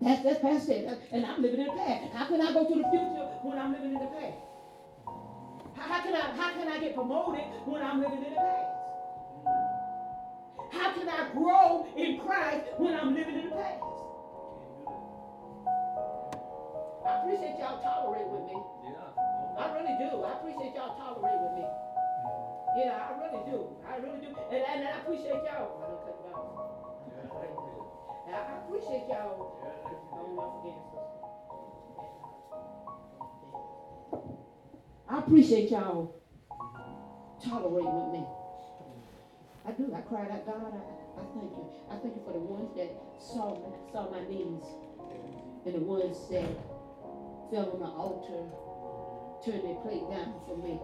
That's that's past it. And I'm living in the past. How can I go to the future when I'm living in the past? How, how can I how can I get promoted when I'm living in the past? How can I grow in Christ when I'm living in the past? I appreciate y'all tolerate with me. Yeah. I really do. I appreciate y'all tolerate with me. Yeah, I really do. I really do. And, and I appreciate y'all. I don't cut it off. I, appreciate y'all. I appreciate y'all tolerating with me. I do. I cried out, God, I, I thank you. I thank you for the ones that saw me, saw my knees, and the ones that fell on the altar, turned their plate down for me.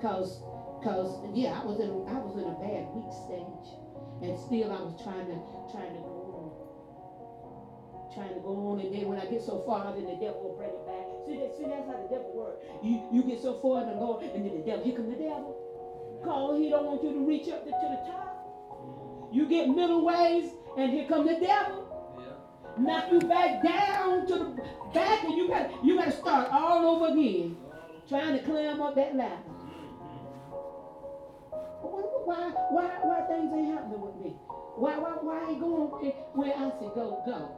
Cause, cause, yeah, I was in, I was in a bad weak stage, and still I was trying to, trying to go on, trying to go on, and then when I get so far, then the devil will bring it back. See, that, see, that's how the devil works. You, you get so far the Lord, and then the devil, here come the devil. Cause he don't want you to reach up to, to the top. You get middle ways, and here come the devil knock you back down to the back, and you got you got to start all over again, oh. trying to climb up that ladder. Why why why things ain't happening with me? Why why why ain't going where, I said go go?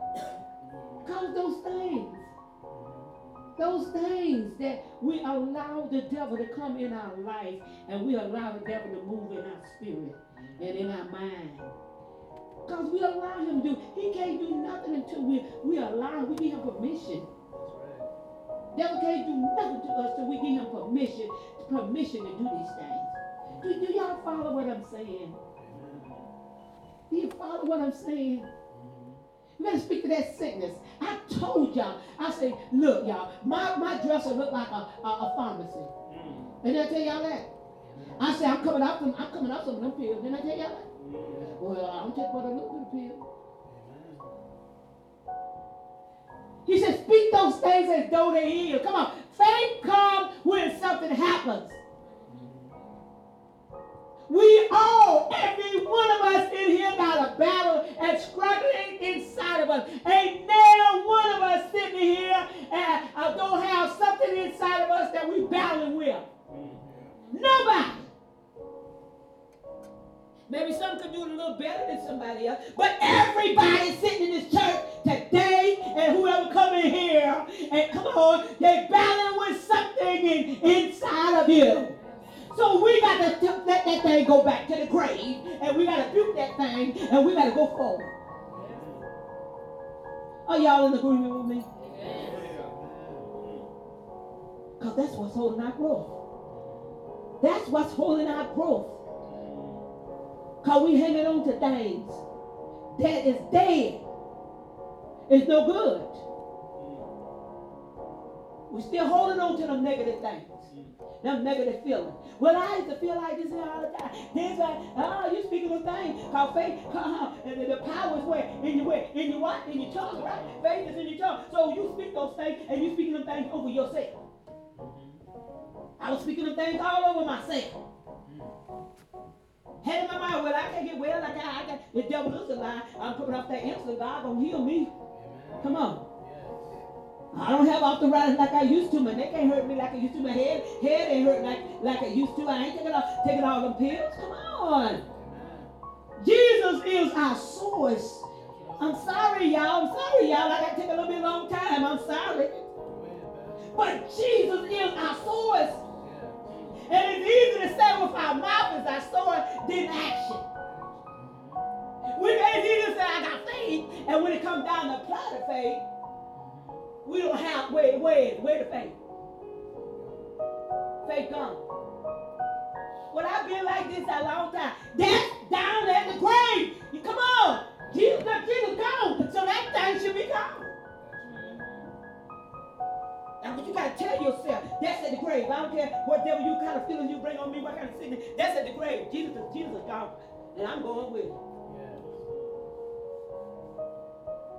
Cause those things, those things that we allow the devil to come in our life, and we allow the devil to move in our spirit and in our mind. Because we allow him to do. He can't do nothing until we, we allow him. We give him permission. Devil can't do nothing to us till we give him permission, permission to do these things. Do, do y'all follow what I'm saying? Do you follow what I'm saying? You gotta speak to that sickness. I told y'all. I say, look, y'all, my, my dresser look like a, a, a pharmacy. Didn't I tell y'all that? I say I'm coming out from I'm coming out some of them pills. Didn't I tell y'all that? Well, I'm just but a little bit of pill. He said, speak those things as though they is. Come on. Faith comes when something happens. All, every one of us in here got a battle and struggling inside of us. Ain't now one of us sitting here and uh, don't have something inside of us that we battling with. Nobody. Maybe some could do it a little better than somebody else, but everybody sitting in this church today and whoever come in here and come on, they battling with something in, inside of you. So we got to t- let that thing go back to the grave, and we got to buke that thing, and we got to go forward. Are y'all in agreement with me? Because that's what's holding our growth. That's what's holding our growth. Because we hanging on to things that is dead. It's no good. We're still holding on to them negative things. Them negative feelings. Well, I used to feel like this all the time. This like, oh, you speaking of things called faith. Uh-huh. And the, the power is where? In your where? In your what? In your tongue, right? Faith is in your tongue. So you speak those things and you speaking them things over yourself. I was speaking of things all over myself. Had in my mind, well, I can't get well like I, I got the devil is a lie. I'm coming off that answer. God gonna heal me. Come on. I don't have arthritis like I used to. My neck ain't hurt me like I used to. My head head ain't hurt like like I used to. I ain't taking all taking all them pills. Come on. Jesus is our source. I'm sorry, y'all. I'm sorry, y'all. I got to take a little bit long time. I'm sorry. But Jesus is our source. And it's easy to say with our mouth is our source than action. We it's easy to say I got faith, and when it comes down to apply the faith, we don't have where where where the faith. Faith gone. Well, I've been like this a long time. That's down at the grave. You come on. Jesus, Jesus gone. So that thing should be gone. That's what you gotta tell yourself. That's at the grave. I don't care what devil you kind of feelings you bring on me, what kind of sickness. That's at the grave. Jesus, is Jesus is gone, and I'm going with it.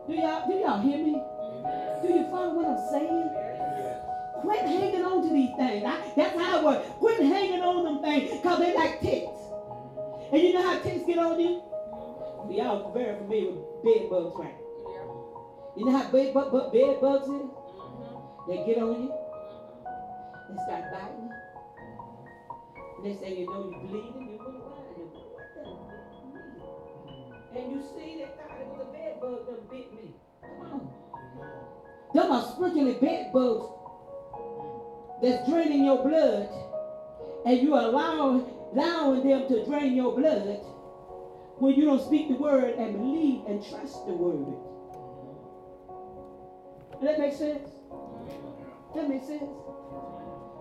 Do y'all, do y'all hear me? Do you follow what I'm saying? Quit hanging on to these things. I, that's how it works. Quit hanging on them things because they like ticks. And you know how ticks get on you? Y'all very familiar with bed bugs, right? You know how bed, bu- bu- bed bugs is? Mm-hmm. They get on you. Mm-hmm. They start biting you. Next thing you know, you're bleeding. You wonder why. You wonder what the. And you see that God, it was a bed bug that bit me. Come on. Them are spiritually bed bugs that's draining your blood, and you allow allowing them to drain your blood when you don't speak the word and believe and trust the word. Does that make sense? That makes sense.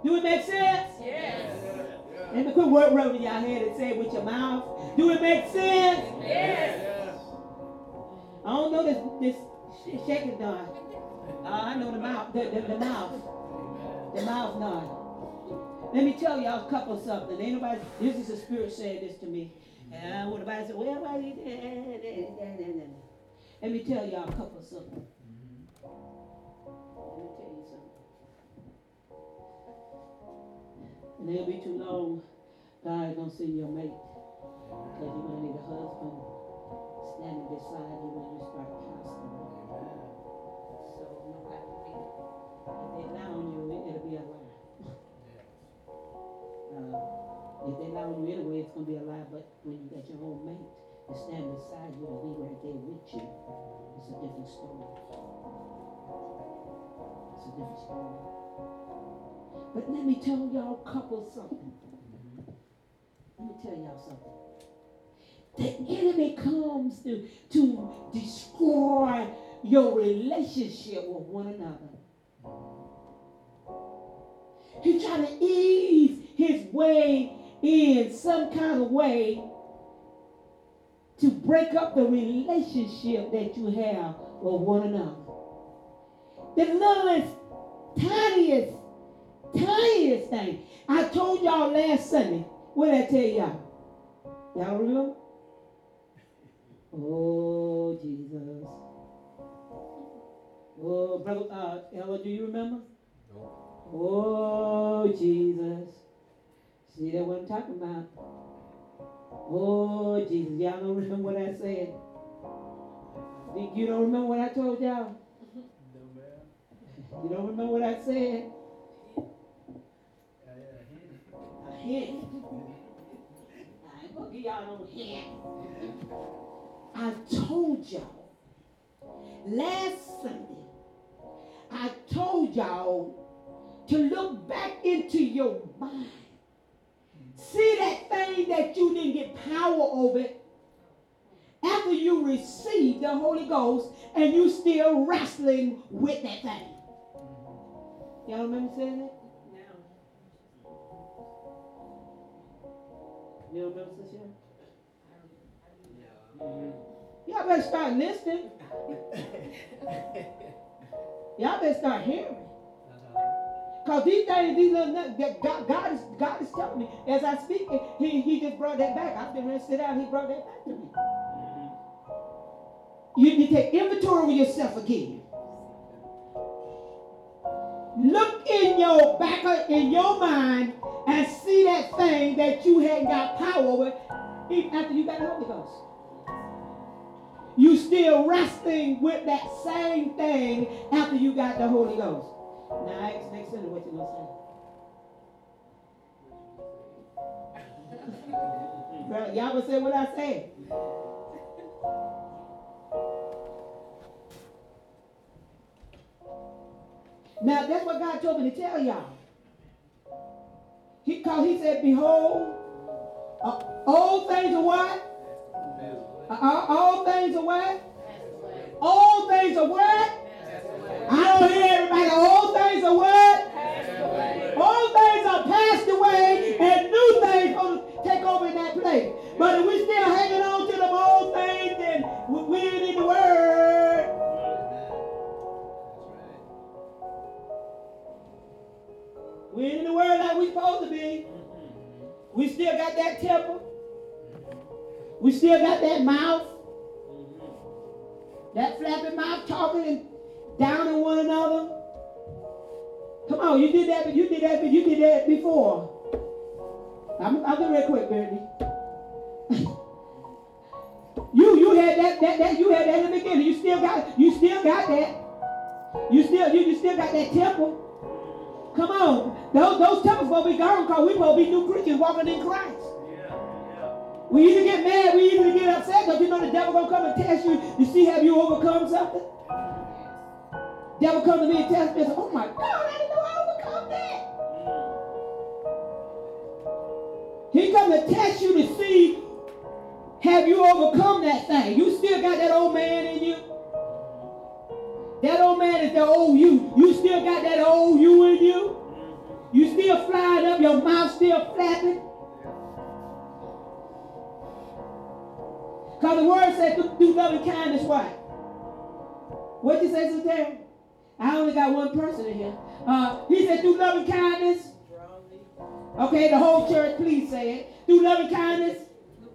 Do it make sense? Yes. Let me quit word rubbing your head and say it with your mouth. Do it make sense? Yes. I don't know this this sh- shaking done. Uh, I know the mouth, the, the, the mouth, the mouth nod. Let me tell y'all a couple of something. Ain't nobody. This is the spirit saying this to me. And when nobody said, "Well, did?" Let me tell y'all a couple of something. Let me tell you something. And it'll be too long. God gonna send your mate because you're gonna need a husband standing beside you when you start If they lie on you, it- it'll be a lie. Uh, if they lie on you anyway, it's gonna be a lie. But when you got your own mate to stand beside you and be right there with you, it's a different story. It's a different story. But let me tell y'all a couple something. Let me tell y'all something. The enemy comes to, to destroy your relationship with one another. He try to ease his way in some kind of way to break up the relationship that you have with one another. The littlest, tiniest, tiniest thing. I told y'all last Sunday. What did I tell y'all? Y'all remember? Oh, Jesus. Oh, brother, uh, Ella, do you remember? Oh, Jesus. See, that what I'm talking about. Oh, Jesus. Y'all don't remember what I said? Think you don't remember what I told y'all? You don't remember what I said? A hint. I ain't gonna give y'all no hint. I told y'all last Sunday, I told y'all to look back into your mind. See that thing that you didn't get power over after you received the Holy Ghost and you still wrestling with that thing. Y'all remember saying that? You remember Sister Sharon? Y'all better start listening. Y'all better start hearing. Cause these things, these little that God, God is God is telling me as I speak. He he just brought that back. I've been ready to sit down. He brought that back to me. You need to take inventory of yourself again. Look in your back of, in your mind and see that thing that you hadn't got power over even after you got the Holy Ghost. You still wrestling with that same thing after you got the Holy Ghost. Now ask next Sunday what you gonna say. Y'all gonna say what I said. Now that's what God told me to tell y'all. He cause he said, Behold, uh, all things are what? Uh, uh, all things are what? All things are what? I don't hear everybody. Things are what? Things are passed away, and new things gonna take over that place. But we still hanging on to old things, we, in the word. we in the word. Like we supposed to be. We still got that temper. We still got that mouth. That flapping mouth talking and downing one another. Come on, you did that, but you did that, but you did that before. I'm, I'll get real quick, Brittany. you you had that, that that you had that in the beginning. You still got you still got that. You still you, you still got that temple. Come on. Those those tempers will be gone because we will be new creatures walking in Christ. We either get mad, we either get upset because you know the devil gonna come and test you to see have you overcome something. Devil come to me and test me say, oh my God, I didn't know I overcome that. He come to test you to see have you overcome that thing. You still got that old man in you. That old man is the old you. You still got that old you in you. You still flying up, your mouth still flapping. Because the word says, do, loving kindness, what? What you say, Sister? I only got one person in here. Uh, he said, do loving kindness. Okay, the whole church, please say it. Do loving kindness.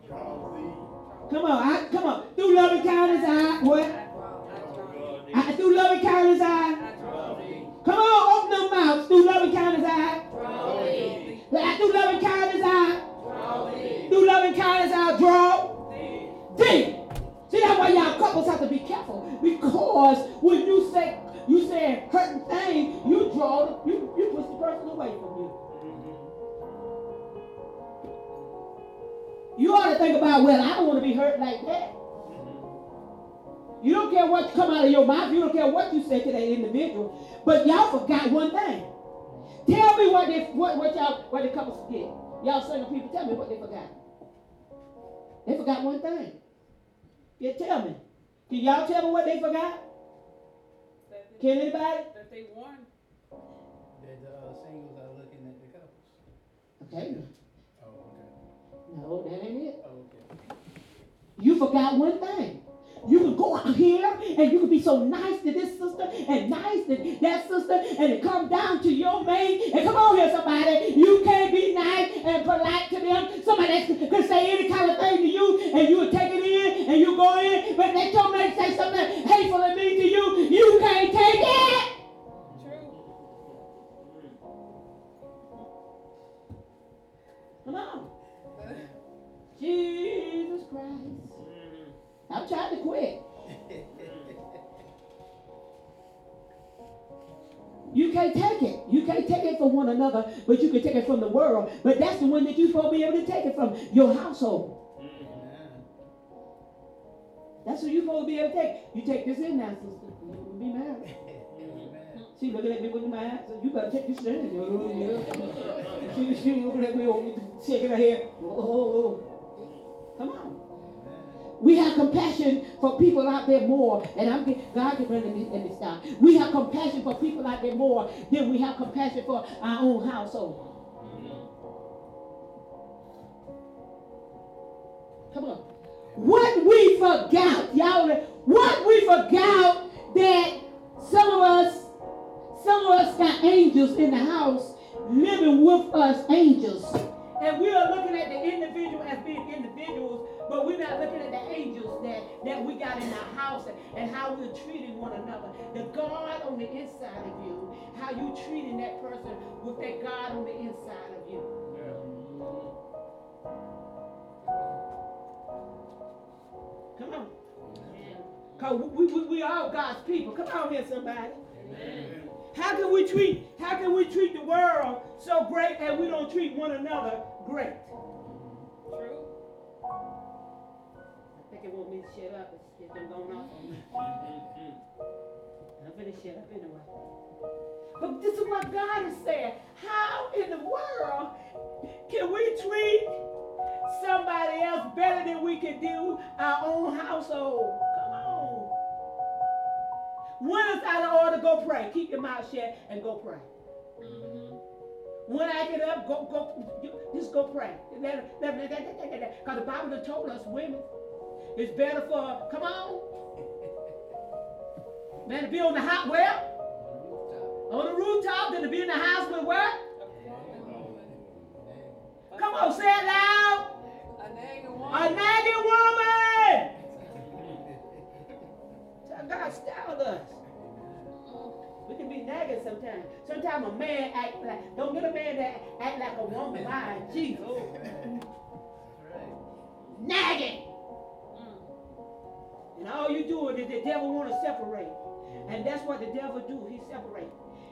Come on, I, come on. Do loving kindness, I, what? I, do loving kindness, I. Come on, open them mouths. Do loving kindness, I. I do loving kindness, I. Do loving kindness, I draw. D. See, that's why y'all couples have to be careful. Because when you say you say hurting thing, you draw you you push the person away from you. You ought to think about, well, I don't want to be hurt like that. You don't care what come out of your mouth. You don't care what you say to that individual. But y'all forgot one thing. Tell me what they what, what y'all what the couples forget. Y'all single people, tell me what they forgot. They forgot one thing. Yeah, tell me. Can y'all tell me what they forgot? Can anybody? That they won. That the uh, singles are looking at the couples. Okay. Oh, okay. No, that ain't it. Oh, okay. You forgot one thing. You can go out here and you can be so nice to this sister and nice to that sister, and it come down to your mate. And come on here, somebody. You can't be nice and polite to them. Somebody can say any kind of thing to you, and you will take it in and you go in. But let your mate say something hateful and mean to you. You can't take it. Come on. Jesus Christ. I'm trying to quit. You can't take it. You can't take it from one another, but you can take it from the world. But that's the one that you're supposed to be able to take it from your household. That's what you're supposed to be able to take. You take this in now, sister. You will be. Amen. She looking at me with my eyes. You better take this in. She, she looking at me, oh, shaking her head. Oh, oh, oh. Come on. We have compassion for people out there more, and I'm get, God get ready. Let me, let me stop. We have compassion for people out there more than we have compassion for our own household. Come on. What we forgot, y'all. What we forgot that some of us, some of us got angels in the house living with us, angels. And we are looking at the individual as being individuals, but we're not looking at the angels that, that we got in our house and, and how we're treating one another. The God on the inside of you, how you treating that person with that God on the inside of you. Yeah. Come on. Because we, we, we are God's people. Come on here, somebody. How can we treat how can we treat the world so great and we don't treat one another great? True. Think it want me to shut up. It's, it's been going off on me. I'm gonna shut up anyway. But this is what God is saying. How in the world can we treat somebody else better than we can do our own household? Come on. When it's out of order, go pray. Keep your mouth shut and go pray. When I get up, go go just go pray. Because the Bible told us women it's better for come on. Man to be on the hot well, on the rooftop than to be in the house with what? Come on, say it loud. A nagging woman. A nagging woman. God styled us. We can be nagging sometimes. Sometimes a man act like, don't get a man that act like a woman. My Jesus. Oh. You doing is the devil want to separate. And that's what the devil do. He separate.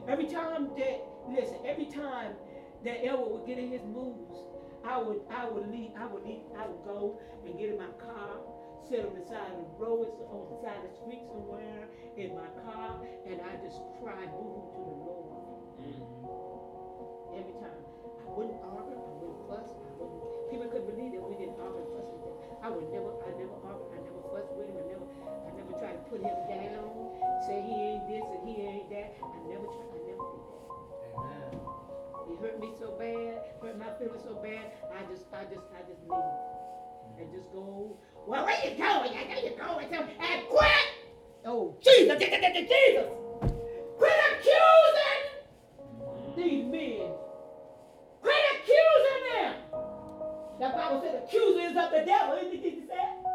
Every time that, listen, every time that Elwood would get in his moves, I would, I would leave, I would leave, I would go and get in my car, sit on the side of the road, on the side of the street somewhere in my car, and I just cry boo to the Lord. Mm-hmm. Every time. I wouldn't argue, I wouldn't fuss, I wouldn't, people couldn't believe that we didn't argue and fuss. I would never, I never argue, put him down, say he ain't this and he ain't that. I never try, I never did that. Amen. He hurt me so bad, hurt my feelings so bad, I just, I just, I just leave. Mm-hmm. And just go, well, where you going? I know you're going somewhere, and quit! Oh, Jesus, Jesus! Quit accusing these men. Quit accusing them. That Bible said accuser is of the devil. Isn't it? Did you say it?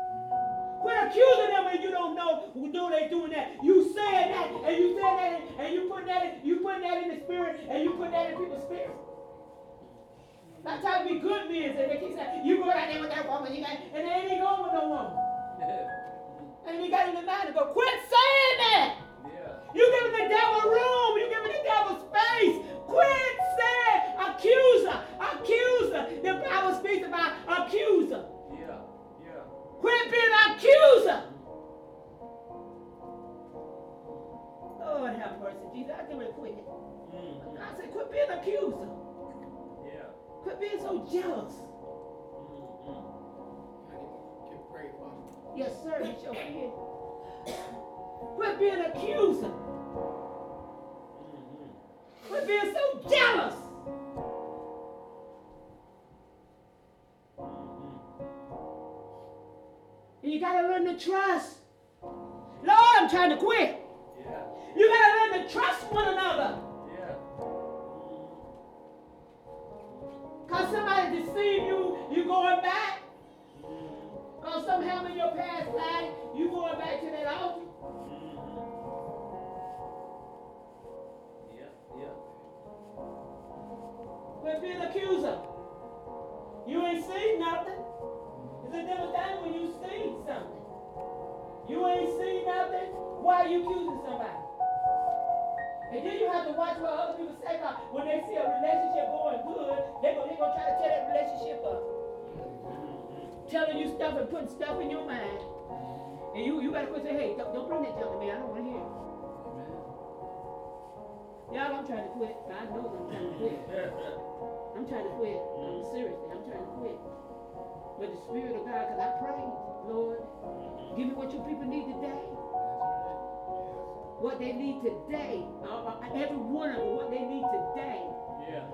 Quit accusing them and you don't know who know they doing that. You saying that and you saying that and you putting that in, you putting that in the spirit and you putting that in people's spirit. Not trying to be good men, and they keep saying, you go out there with that woman, you got, and they ain't going with no woman. And you got in the mind to go, quit saying that. You giving the devil room. You giving the devil space. Quit saying accuser, accuser. The Bible speaks about accuser. Quit being an accuser. Lord have mercy, Jesus. I can quit. God said, quit being accuser. Yeah. Quit being so jealous. Mm-hmm. Pray. Yes, sir. You sure can. Quit being accuser. Mm-hmm. Quit being so jealous. Gotta learn to trust. Lord, I'm trying to quit. You gotta learn to trust one another. Cause somebody deceived you, you going back. Cause somehow in your past life, you going back to that altar. Mm-hmm. Quit being accuser. You ain't seen nothing. It's a different thing when you seen something. You ain't seen nothing. Why are you accusing somebody? And then you have to watch what other people say about when they see a relationship going good, they're they gonna try to tear that relationship up. Telling you stuff and putting stuff in your mind. And you, you gotta quit saying, hey, don't, don't bring that junk to me. I don't wanna hear it. Y'all, I'm trying to quit. I know I'm trying to quit. I'm trying to quit. I'm seriously, I'm trying to quit. But the Spirit of God, because I prayed, Lord, give me what your people need today. What they need today. Uh, every one of them, what they need today. Yeah.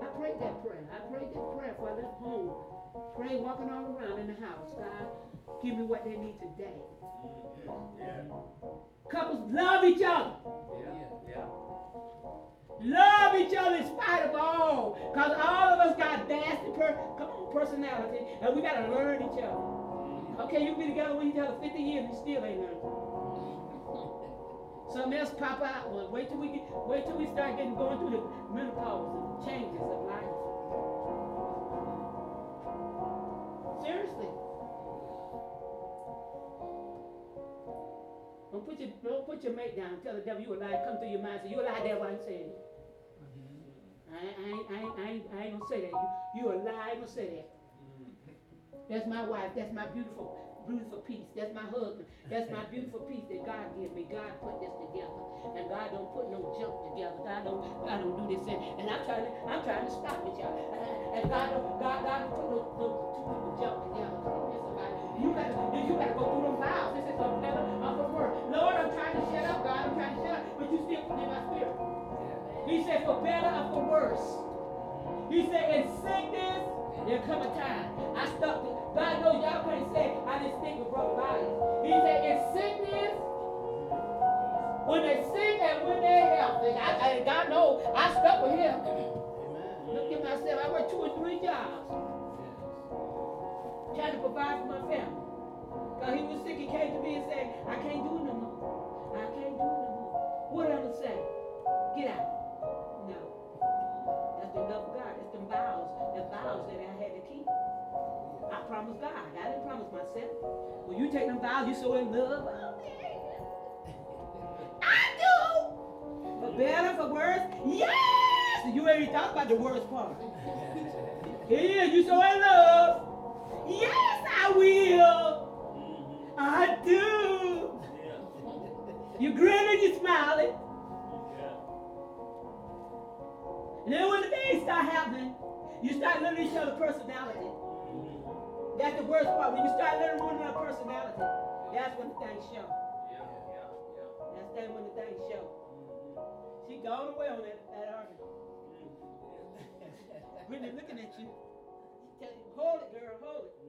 I prayed that prayer. I prayed that prayer before I left home. Pray walking all around in the house. God, give me what they need today. Yeah. Couples love each other. Love each other in spite of all. Because all of us got nasty per- come on, personality. And we got to learn each other. Okay, you be together with each other 50 years and still ain't learned. Something else pop out. Well, wait till we get, wait till we start getting going through the menopause and changes of life. Seriously. Don't put your don't put your mate down. Tell the devil you a lie. Come through your mind. Say you a lie, devil. I ain't saying it. I, ain't- I, I, I, ain't, I ain't gonna say that. You, you a lie. I ain't gonna say that. Mm-hmm. That's my wife. That's my beautiful, beautiful piece. That's my husband. That's my beautiful piece that God gave me. God put this together, and God don't put no junk together. God don't, God don't do this. And, and I'm trying to, I'm trying to stop it, y'all. And God don't, God, God don't put no, no two people junk together. Come here, somebody. You gotta, you gotta go through them vows. This is a but you still in my spirit. He said, for better or for worse. He said, in sickness, there come a time. I stuck to, God knows y'all can't say, I didn't stick with brother bodies. He said, in sickness, when they sick and when they're healthy. I, I, God knows, I stuck with him. Look at myself, I worked two or three jobs. trying to provide for my family. Cause he was sick, he came to me and said, I can't do it no more. I can't do it no more. What say? Get out. No. That's the love of God. That's them vows, the vows that I had to keep. I promised God. I didn't promise myself. When you take them vows, you so in love. I do. For better, for worse. Yes! You already talked about the worst part. Yeah, you so in love. Yes, I will. I do. Yeah. You grinning, you smiling. Yeah. And then when the days start happening, you start learning each other's personality. That's the worst part. When you start learning one another's personality, that's when the things show. Yeah, yeah, yeah. That's then when the things show. She gone away on that, that argument. Really looking at you. Tell you, hold it, girl, hold it.